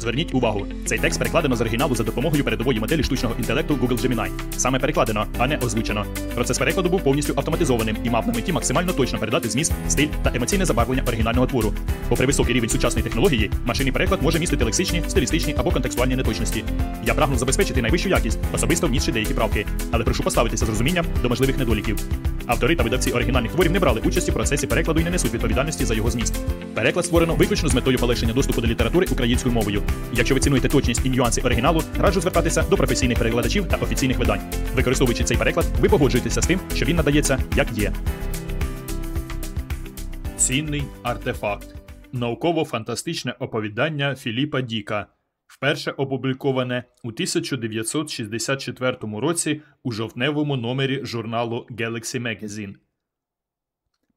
Зверніть увагу, цей текст перекладено з оригіналу за допомогою передової моделі штучного інтелекту Google Gemini. Саме перекладено, а не озвучено. Процес перекладу був повністю автоматизованим і мав на меті максимально точно передати зміст, стиль та емоційне забарвлення оригінального твору. Попри високий рівень сучасної технології, машинний переклад може містити лексичні, стилістичні або контекстуальні неточності. Я прагнув забезпечити найвищу якість, особисто внісши деякі правки, але прошу поставитися з розумінням до можливих недоліків. Автори та видавці оригінальних творів не брали участі в процесі перекладу і не несуть відповідальності за його зміст. Переклад створено виключно з метою полегшення доступу до літератури українською мовою. Якщо ви цінуєте точність і нюанси оригіналу, раджу звертатися до професійних перекладачів та офіційних видань. Використовуючи цей переклад, ви погоджуєтеся з тим, що він надається як є. Цінний артефакт. Науково-фантастичне оповідання Філіпа Діка. Вперше опубліковане у 1964 році у жовтневому номері журналу Galaxy Magazine.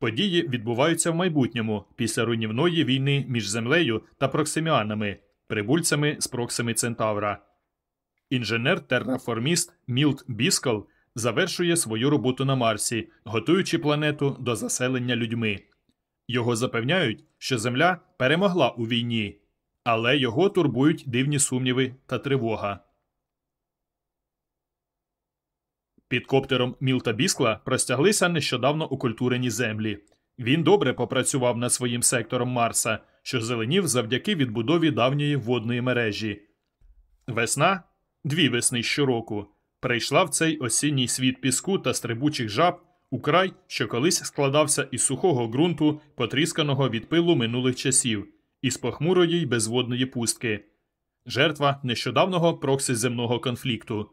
Події відбуваються в майбутньому після руйнівної війни між землею та проксиміанами, прибульцями з Проксими Центавра. Інженер-терраформіст Мілт Біскал завершує свою роботу на Марсі, готуючи планету до заселення людьми. Його запевняють, що Земля перемогла у війні, але його турбують дивні сумніви та тривога. Під коптером Мілта Біскла простяглися нещодавно окультурені землі. Він добре попрацював над своїм сектором Марса, що зеленів завдяки відбудові давньої водної мережі. Весна дві весни щороку прийшла в цей осінній світ піску та стрибучих жаб у край, що колись складався із сухого ґрунту, потрісканого від пилу минулих часів, із похмурої й безводної пустки, жертва нещодавнього проксиземного конфлікту.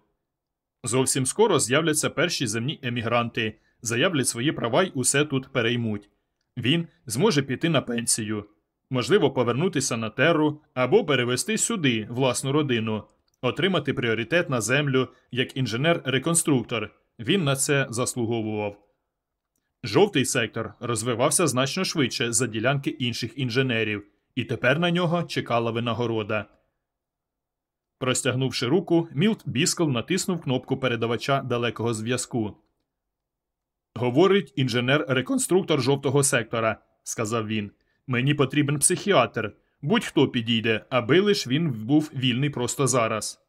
Зовсім скоро з'являться перші земні емігранти, заявлять свої права й усе тут переймуть. Він зможе піти на пенсію, можливо, повернутися на теру або перевести сюди власну родину, отримати пріоритет на землю як інженер-реконструктор. Він на це заслуговував. Жовтий сектор розвивався значно швидше за ділянки інших інженерів, і тепер на нього чекала винагорода. Простягнувши руку, Мілт Біскл натиснув кнопку передавача далекого зв'язку. Говорить інженер-реконструктор жовтого сектора, сказав він. Мені потрібен психіатр. Будь-хто підійде, аби лиш він був вільний просто зараз.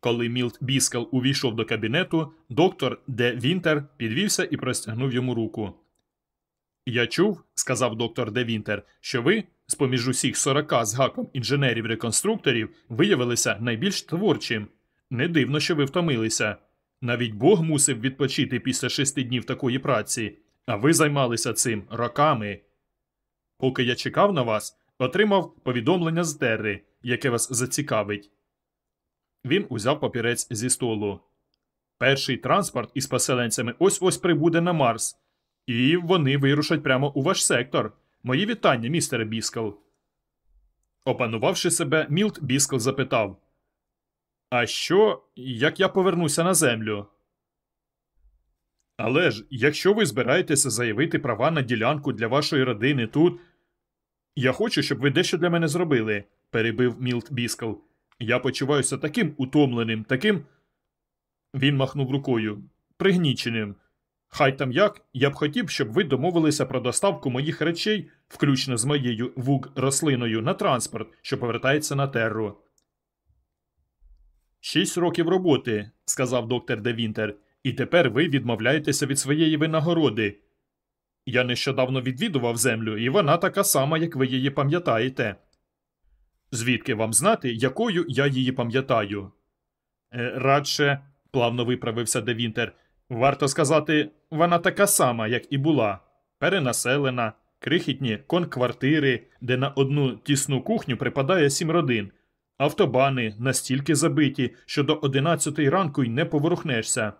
Коли Мілт Біскал увійшов до кабінету, доктор Де Вінтер підвівся і простягнув йому руку. Я чув, сказав доктор Де Вінтер, що ви, з поміж усіх сорока з гаком інженерів-реконструкторів, виявилися найбільш творчим. Не дивно, що ви втомилися. Навіть Бог мусив відпочити після шести днів такої праці, а ви займалися цим роками. Поки я чекав на вас, отримав повідомлення з Терри, яке вас зацікавить. Він узяв папірець зі столу. Перший транспорт із поселенцями ось ось прибуде на Марс, і вони вирушать прямо у ваш сектор. Мої вітання, містере Біскал. Опанувавши себе, Мілт Біскал запитав А що, як я повернуся на землю? Але ж, якщо ви збираєтеся заявити права на ділянку для вашої родини тут. Я хочу, щоб ви дещо для мене зробили, перебив Мілт Біскал. Я почуваюся таким утомленим, таким. Він махнув рукою, пригніченим. Хай там як, я б хотів, щоб ви домовилися про доставку моїх речей, включно з моєю вуг рослиною, на транспорт, що повертається на терру. Шість років роботи, сказав доктор Де Вінтер, і тепер ви відмовляєтеся від своєї винагороди. Я нещодавно відвідував землю, і вона така сама, як ви її пам'ятаєте. Звідки вам знати, якою я її пам'ятаю? Е, радше, плавно виправився Де Вінтер, варто сказати, вона така сама, як і була, перенаселена, крихітні конквартири, де на одну тісну кухню припадає сім родин, автобани настільки забиті, що до одинадцятої ранку й не поворухнешся.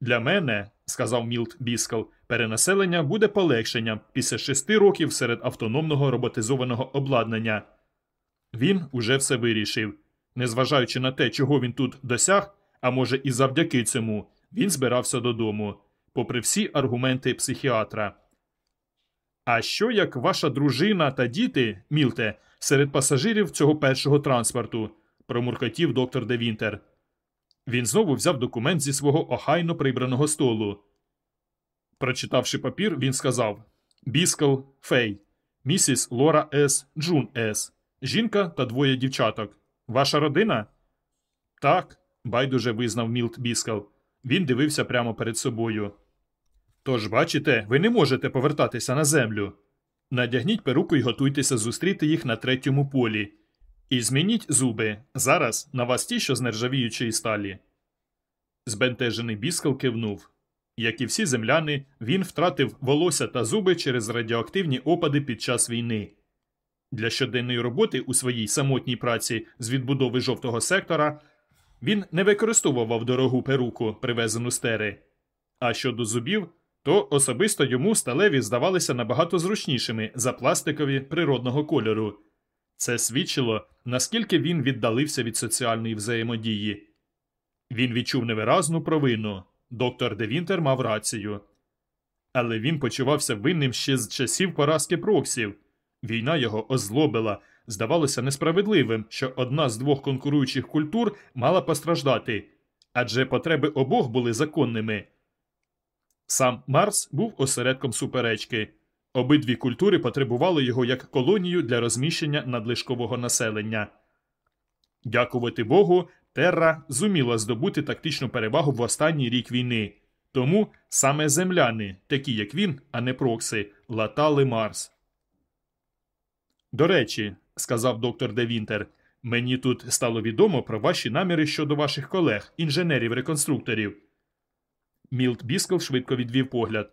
Для мене, сказав Мілт Біскал, перенаселення буде полегшенням після шести років серед автономного роботизованого обладнання. Він уже все вирішив. Незважаючи на те, чого він тут досяг, а може, і завдяки цьому, він збирався додому, попри всі аргументи психіатра. А що як ваша дружина та діти, Мілте, серед пасажирів цього першого транспорту? промуркотів доктор Де Вінтер. Він знову взяв документ зі свого охайно прибраного столу. Прочитавши папір, він сказав Біскал Фей, місіс Лора С. Джун С. Жінка та двоє дівчаток. Ваша родина? Так, байдуже визнав Мілт Біскал. Він дивився прямо перед собою. Тож, бачите, ви не можете повертатися на землю. Надягніть перуку і готуйтеся зустріти їх на третьому полі. І змініть зуби. Зараз на вас ті, що з нержавіючої сталі. Збентежений Біскал кивнув. Як і всі земляни, він втратив волосся та зуби через радіоактивні опади під час війни. Для щоденної роботи у своїй самотній праці з відбудови жовтого сектора він не використовував дорогу перуку, привезену стери. А щодо зубів, то особисто йому сталеві здавалися набагато зручнішими за пластикові природного кольору. Це свідчило, наскільки він віддалився від соціальної взаємодії. Він відчув невиразну провину. Доктор Девінтер мав рацію. Але він почувався винним ще з часів поразки проксів. Війна його озлобила. Здавалося несправедливим, що одна з двох конкуруючих культур мала постраждати, адже потреби обох були законними. Сам Марс був осередком суперечки. Обидві культури потребували його як колонію для розміщення надлишкового населення. Дякувати Богу, Терра зуміла здобути тактичну перевагу в останній рік війни. Тому саме земляни, такі як він, а не прокси, латали Марс. До речі, сказав доктор Девінтер, мені тут стало відомо про ваші наміри щодо ваших колег, інженерів-реконструкторів. Мілт Біскл швидко відвів погляд.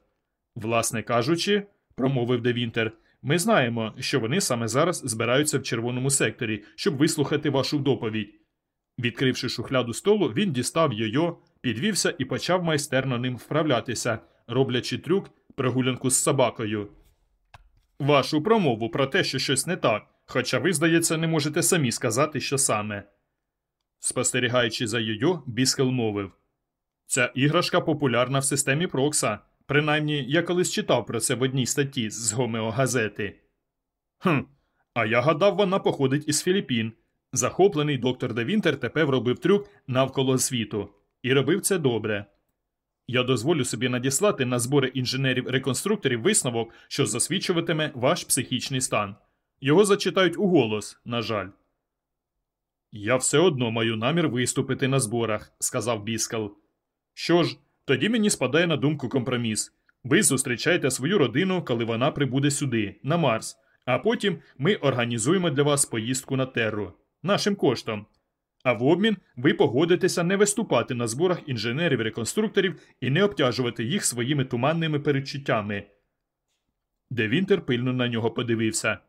Власне кажучи, промовив Девінтер, ми знаємо, що вони саме зараз збираються в червоному секторі, щоб вислухати вашу доповідь. Відкривши шухляду столу, він дістав йойо, підвівся і почав майстерно ним вправлятися, роблячи трюк прогулянку з собакою. Вашу промову про те, що щось не так, хоча ви, здається, не можете самі сказати, що саме. Спостерігаючи за йойо, Біскел мовив Ця іграшка популярна в системі Прокса. Принаймні, я колись читав про це в одній статті з гомеогазети. Хм, а я гадав, вона походить із Філіппін. Захоплений доктор Девінтер тепер робив трюк навколо світу. І робив це добре. Я дозволю собі надіслати на збори інженерів-реконструкторів висновок, що засвідчуватиме ваш психічний стан. Його зачитають у голос, на жаль. Я все одно маю намір виступити на зборах, сказав Біскал. Що ж, тоді мені спадає на думку компроміс. Ви зустрічаєте свою родину, коли вона прибуде сюди, на Марс, а потім ми організуємо для вас поїздку на Терру нашим коштом. А в обмін ви погодитеся не виступати на зборах інженерів-реконструкторів і не обтяжувати їх своїми туманними передчуттями. Девінтер пильно на нього подивився.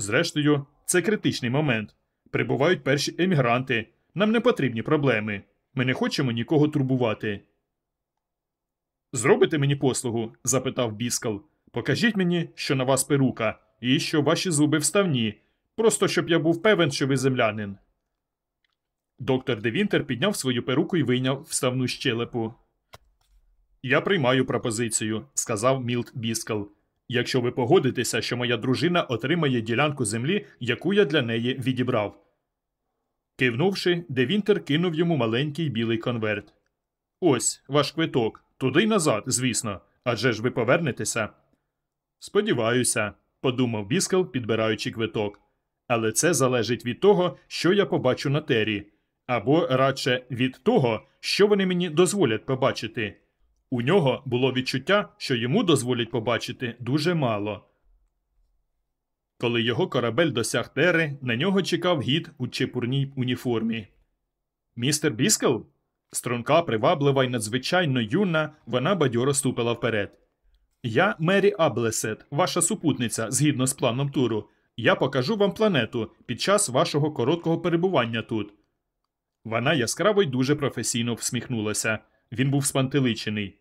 Зрештою, це критичний момент. Прибувають перші емігранти. Нам не потрібні проблеми. Ми не хочемо нікого турбувати. Зробите мені послугу? запитав Біскал. Покажіть мені, що на вас перука, і що ваші зуби вставні. Просто щоб я був певен, що ви землянин. Доктор Девінтер підняв свою перуку і вийняв вставну щелепу. Я приймаю пропозицію, сказав Мілт Біскал. Якщо ви погодитеся, що моя дружина отримає ділянку землі, яку я для неї відібрав. Кивнувши, Девінтер кинув йому маленький білий конверт. Ось ваш квиток. Туди й назад, звісно. Адже ж ви повернетеся. Сподіваюся, подумав Біскал, підбираючи квиток. Але це залежить від того, що я побачу на тері, або радше від того, що вони мені дозволять побачити. У нього було відчуття, що йому дозволять побачити дуже мало. Коли його корабель досяг тери, на нього чекав гід у чепурній уніформі. Містер Біскал? Струнка, приваблива й надзвичайно юна, вона бадьоро ступила вперед. Я Мері Аблесет, ваша супутниця, згідно з планом туру. Я покажу вам планету під час вашого короткого перебування тут. Вона яскраво й дуже професійно всміхнулася. Він був спантеличений.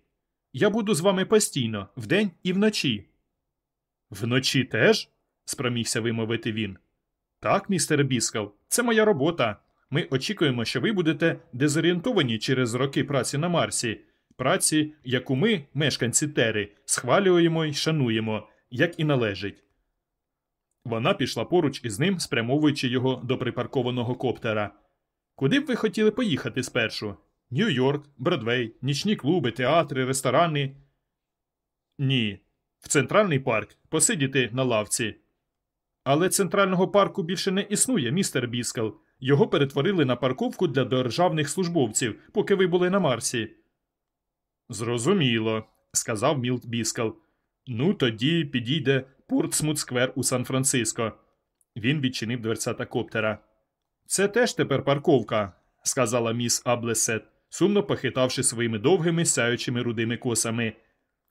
Я буду з вами постійно, вдень і вночі. Вночі теж? спромігся вимовити він. Так, містер Біскал, це моя робота. Ми очікуємо, що ви будете дезорієнтовані через роки праці на Марсі, праці, яку ми, мешканці Тери, схвалюємо і шануємо, як і належить. Вона пішла поруч із ним, спрямовуючи його до припаркованого коптера. Куди б ви хотіли поїхати спершу? Нью-Йорк, Бродвей, нічні клуби, театри, ресторани? Ні. В центральний парк посидіти на лавці. Але центрального парку більше не існує, містер Біскал. Його перетворили на парковку для державних службовців, поки ви були на Марсі. Зрозуміло, сказав Мілт Біскал. Ну, тоді підійде Портсмут Сквер у Сан-Франциско. Він відчинив дверцята коптера. Це теж тепер парковка, сказала міс Аблесет, сумно похитавши своїми довгими сяючими рудими косами.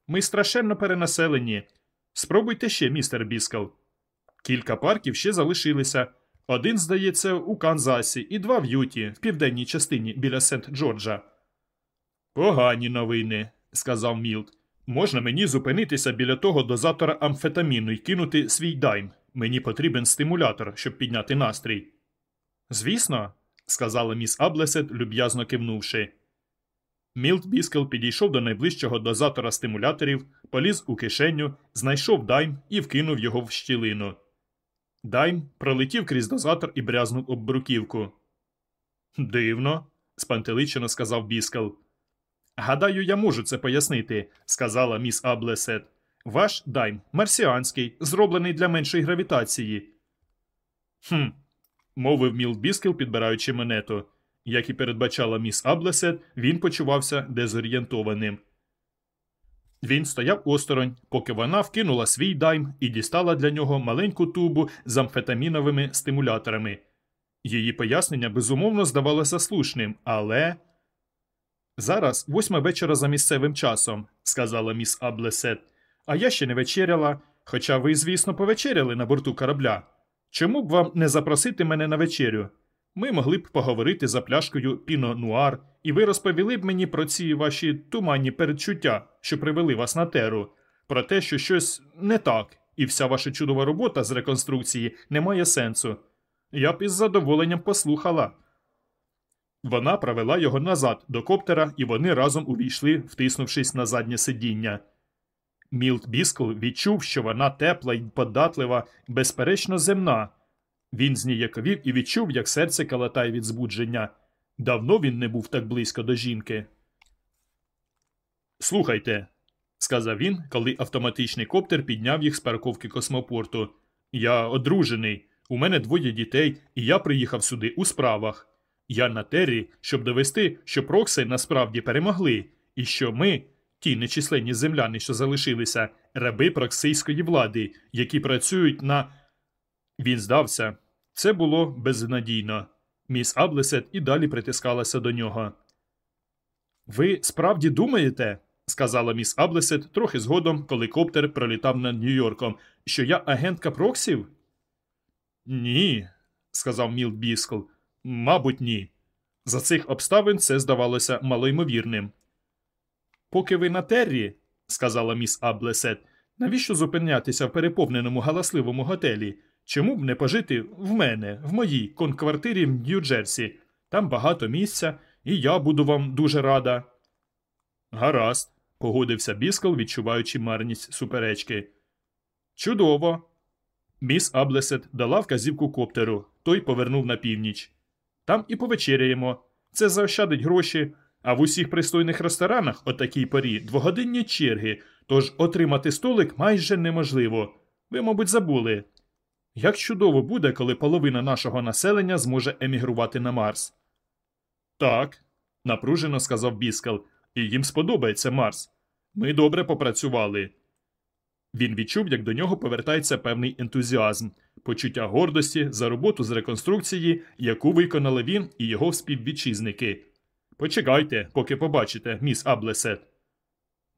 Ми страшенно перенаселені. Спробуйте ще, містер Біскал. Кілька парків ще залишилися. Один, здається, у Канзасі і два в Юті, в південній частині біля Сент-Джорджа. Погані новини, сказав Мілт. Можна мені зупинитися біля того дозатора амфетаміну і кинути свій дайм. Мені потрібен стимулятор, щоб підняти настрій. Звісно, сказала міс Аблесет, люб'язно кивнувши. Мілт Біскел підійшов до найближчого дозатора стимуляторів, поліз у кишеню, знайшов дайм і вкинув його в щілину. Дайм пролетів крізь дозатор і брязнув об бруківку. Дивно, спантеличено сказав Біскел. Гадаю, я можу це пояснити, сказала міс Аблесет. Ваш дайм марсіанський, зроблений для меншої гравітації. Хм, мовив Мілт Біскел, підбираючи монету. Як і передбачала міс Аблесет, він почувався дезорієнтованим. Він стояв осторонь, поки вона вкинула свій дайм і дістала для нього маленьку тубу з амфетаміновими стимуляторами. Її пояснення безумовно здавалося слушним, але. Зараз восьма вечора за місцевим часом, сказала міс Аблесет, а я ще не вечеряла, хоча ви, звісно, повечеряли на борту корабля. Чому б вам не запросити мене на вечерю? Ми могли б поговорити за пляшкою Піно Нуар, і ви розповіли б мені про ці ваші туманні передчуття, що привели вас на теру, про те, що щось не так, і вся ваша чудова робота з реконструкції не має сенсу. Я б із задоволенням послухала. Вона провела його назад до коптера, і вони разом увійшли, втиснувшись на заднє сидіння. Мілт Біскл відчув, що вона тепла й податлива, безперечно, земна. Він зніяковів і відчув, як серце калатає від збудження. Давно він не був так близько до жінки. Слухайте, сказав він, коли автоматичний коптер підняв їх з парковки космопорту. Я одружений, у мене двоє дітей, і я приїхав сюди у справах. Я на тері, щоб довести, що прокси насправді перемогли, і що ми, ті нечисленні земляни, що залишилися, раби проксийської влади, які працюють на. Він здався. Це було безнадійно. Міс Аблесет і далі притискалася до нього. Ви справді думаєте, сказала міс Аблесет трохи згодом, коли коптер пролітав над Нью-Йорком, що я агентка Проксів? Ні, сказав Мілт Біскл. Мабуть, ні. За цих обставин це здавалося малоймовірним. Поки ви на террі, сказала міс Аблесет, навіщо зупинятися в переповненому галасливому готелі? Чому б не пожити в мене, в моїй конквартирі в Нью-Джерсі? Там багато місця, і я буду вам дуже рада. Гаразд, погодився Біскл, відчуваючи марність суперечки. Чудово. Міс Аблесет дала вказівку коптеру, той повернув на північ. Там і повечеряємо. Це заощадить гроші, а в усіх пристойних ресторанах о такій порі двогодинні черги, тож отримати столик майже неможливо. Ви, мабуть, забули. Як чудово буде, коли половина нашого населення зможе емігрувати на Марс. Так, напружено сказав Біскал, і їм сподобається Марс. Ми добре попрацювали. Він відчув, як до нього повертається певний ентузіазм, почуття гордості за роботу з реконструкції, яку виконали він і його співвітчизники. Почекайте, поки побачите, міс Аблесет.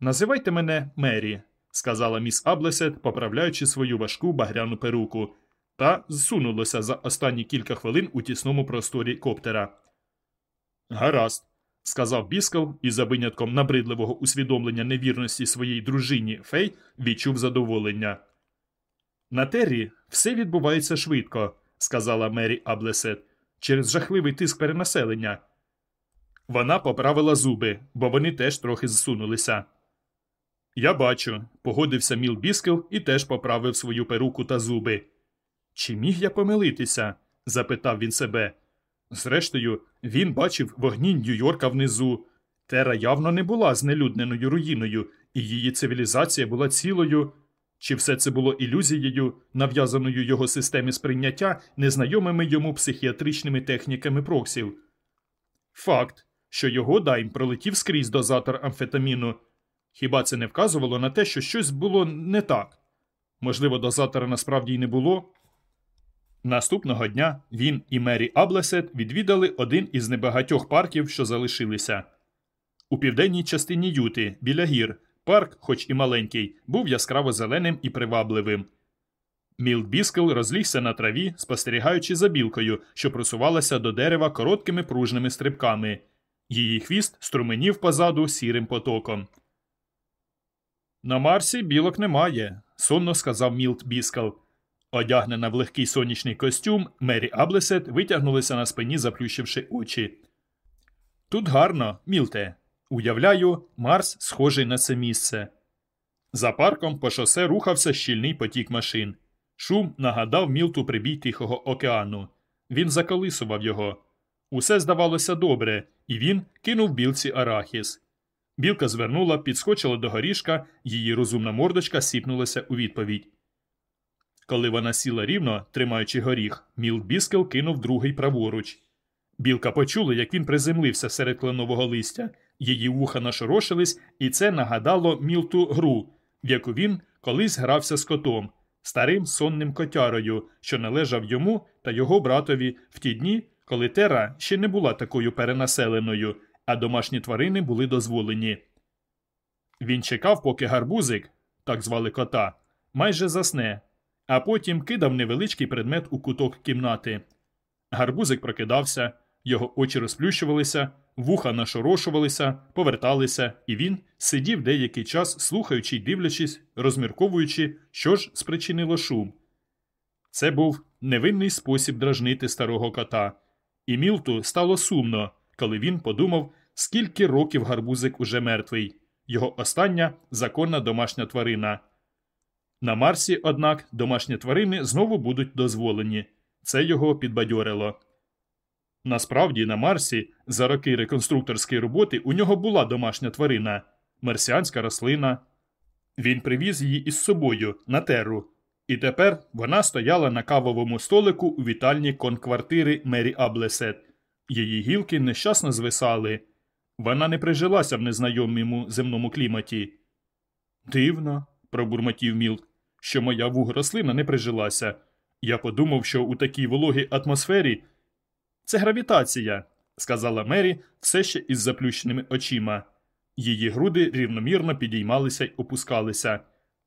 Називайте мене Мері, сказала міс Аблесет, поправляючи свою важку багряну перуку, та зсунулося за останні кілька хвилин у тісному просторі коптера. Гаразд, сказав Біскал і за винятком набридливого усвідомлення невірності своїй дружині Фей відчув задоволення. На Террі все відбувається швидко, сказала Мері Аблесет, через жахливий тиск перенаселення. Вона поправила зуби, бо вони теж трохи зсунулися. Я бачу, погодився Міл Біскел і теж поправив свою перуку та зуби. Чи міг я помилитися? запитав він себе. Зрештою, він бачив вогні Нью-Йорка внизу. Тера явно не була знелюдненою руїною, і її цивілізація була цілою. Чи все це було ілюзією, нав'язаною його системі сприйняття незнайомими йому психіатричними техніками проксів? Факт, що його дайм пролетів скрізь дозатор амфетаміну. Хіба це не вказувало на те, що щось було не так? Можливо, дозатора насправді й не було? Наступного дня він і Мері Аблесет відвідали один із небагатьох парків, що залишилися. У південній частині Юти, біля гір, парк, хоч і маленький, був яскраво зеленим і привабливим. Мілт Біскл розлігся на траві, спостерігаючи за білкою, що просувалася до дерева короткими пружними стрибками. Її хвіст струменів позаду сірим потоком. На Марсі білок немає, сонно сказав Мілт Біскал. Одягнена в легкий сонячний костюм, Мері Аблесет витягнулася на спині, заплющивши очі. Тут гарно, Мілте. Уявляю, Марс схожий на це місце. За парком по шосе рухався щільний потік машин. Шум нагадав Мілту прибій Тихого океану. Він заколисував його. Усе здавалося добре, і він кинув білці арахіс. Білка звернула, підскочила до горішка, її розумна мордочка сіпнулася у відповідь. Коли вона сіла рівно, тримаючи горіх, Мілт Біскел кинув другий праворуч. Білка почула, як він приземлився серед кленового листя, її вуха нашорошились, і це нагадало Мілту гру, в яку він колись грався з котом, старим сонним котярою, що належав йому та його братові в ті дні, коли Тера ще не була такою перенаселеною, а домашні тварини були дозволені. Він чекав, поки гарбузик, так звали кота, майже засне, а потім кидав невеличкий предмет у куток кімнати. Гарбузик прокидався, його очі розплющувалися, вуха нашорошувалися, поверталися, і він сидів деякий час, слухаючи й дивлячись, розмірковуючи, що ж спричинило шум. Це був невинний спосіб дражнити старого кота, і Мілту стало сумно, коли він подумав, скільки років гарбузик уже мертвий, його остання законна домашня тварина. На Марсі, однак, домашні тварини знову будуть дозволені. Це його підбадьорило. Насправді, на Марсі, за роки реконструкторської роботи у нього була домашня тварина марсіанська рослина. Він привіз її із собою на теру, і тепер вона стояла на кавовому столику у вітальні конквартири Мері Аблесет. Її гілки нещасно звисали. Вона не прижилася в незнайомому земному кліматі. Дивно, пробурмотів Мілт, що моя вугрослина не прижилася. Я подумав, що у такій вологій атмосфері це гравітація, сказала Мері все ще із заплющеними очима. Її груди рівномірно підіймалися й опускалися.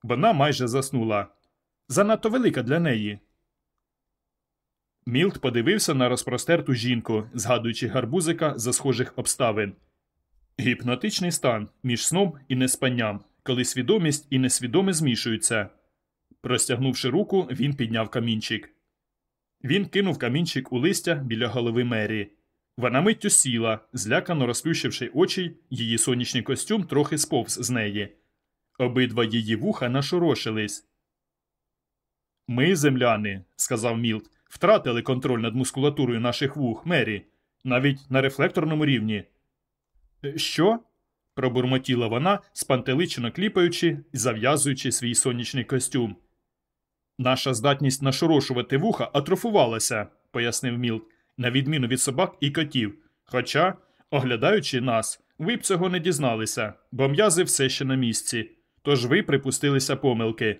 Вона майже заснула. Занадто велика для неї. Мілт подивився на розпростерту жінку, згадуючи гарбузика за схожих обставин. Гіпнотичний стан між сном і неспанням, коли свідомість і несвідоме змішуються. Простягнувши руку, він підняв камінчик. Він кинув камінчик у листя біля голови Мері. Вона миттю сіла, злякано розплющивши очі, її сонячний костюм трохи сповз з неї. Обидва її вуха нашорошились. Ми, земляни, сказав Мілт, втратили контроль над мускулатурою наших вух, Мері, навіть на рефлекторному рівні. «Е, що? пробурмотіла вона, спантеличено кліпаючи і зав'язуючи свій сонячний костюм. Наша здатність нашорошувати вуха атрофувалася, пояснив Мілт, на відміну від собак і котів. Хоча, оглядаючи нас, ви б цього не дізналися, бо м'язи все ще на місці. Тож ви припустилися помилки.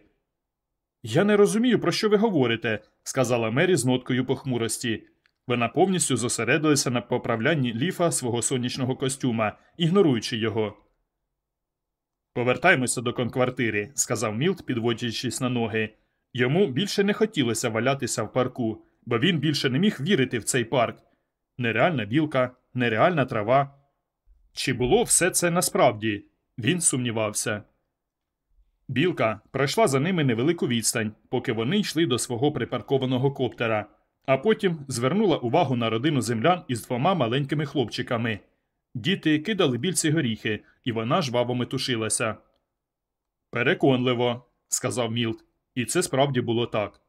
Я не розумію, про що ви говорите, сказала Мері з ноткою похмурості. Вона повністю зосередилася на поправлянні ліфа свого сонячного костюма, ігноруючи його. Повертаймося до конквартири, сказав Мілт, підводячись на ноги. Йому більше не хотілося валятися в парку, бо він більше не міг вірити в цей парк. Нереальна білка, нереальна трава. Чи було все це насправді? Він сумнівався. Білка пройшла за ними невелику відстань, поки вони йшли до свого припаркованого коптера, а потім звернула увагу на родину землян із двома маленькими хлопчиками. Діти кидали більці горіхи, і вона жваво метушилася. Переконливо, сказав Мілт. І це справді було так.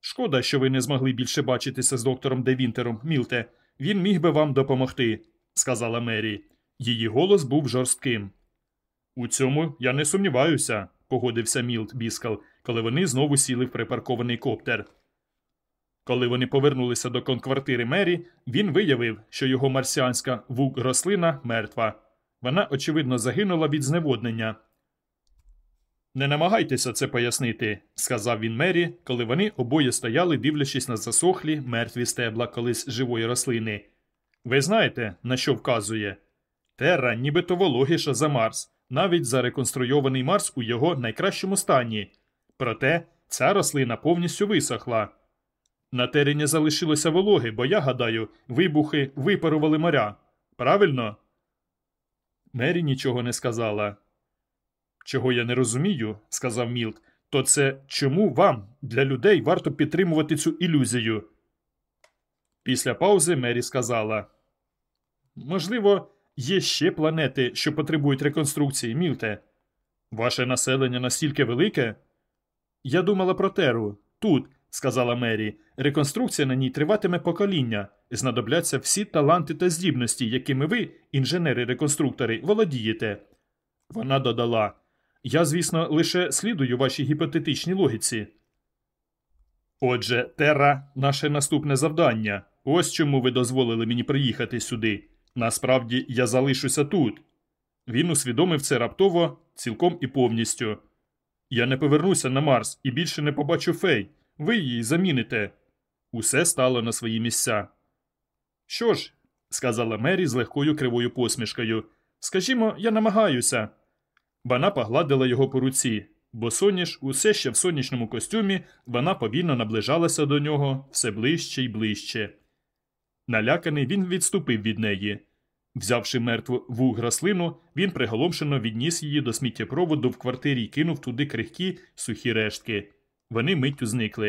Шкода, що ви не змогли більше бачитися з доктором Девінтером, Мілте. Він міг би вам допомогти, сказала Мері. Її голос був жорстким. У цьому я не сумніваюся, погодився Мілт Біскал, коли вони знову сіли в припаркований коптер. Коли вони повернулися до конквартири Мері, він виявив, що його марсіанська вук рослина мертва. Вона, очевидно, загинула від зневоднення. Не намагайтеся це пояснити, сказав він Мері, коли вони обоє стояли, дивлячись на засохлі мертві стебла колись живої рослини. Ви знаєте, на що вказує? Терра нібито вологіша за Марс, навіть зареконструйований Марс у його найкращому стані. Проте ця рослина повністю висохла. На Террі не залишилося вологи, бо я гадаю, вибухи випарували моря. Правильно? Мері нічого не сказала. Чого я не розумію, сказав Мілт, то це чому вам, для людей, варто підтримувати цю ілюзію? Після паузи Мері сказала: Можливо, є ще планети, що потребують реконструкції, Мілте. Ваше населення настільки велике? Я думала про Теру. Тут, сказала Мері, реконструкція на ній триватиме покоління, знадобляться всі таланти та здібності, якими ви, інженери-реконструктори, володієте. Вона додала: Я, звісно, лише слідую вашій гіпотетичній логіці. Отже, Терра наше наступне завдання. Ось чому ви дозволили мені приїхати сюди. Насправді я залишуся тут. Він усвідомив це раптово, цілком і повністю. Я не повернуся на Марс і більше не побачу фей. Ви її заміните. Усе стало на свої місця. Що ж, сказала Мері з легкою кривою посмішкою. Скажімо, я намагаюся. Вона погладила його по руці, бо соняш, усе ще в сонячному костюмі, вона повільно наближалася до нього все ближче й ближче. Наляканий він відступив від неї. Взявши мертву вуг рослину, він приголомшено відніс її до сміттєпроводу в квартирі і кинув туди крихкі сухі рештки. Вони миттю зникли.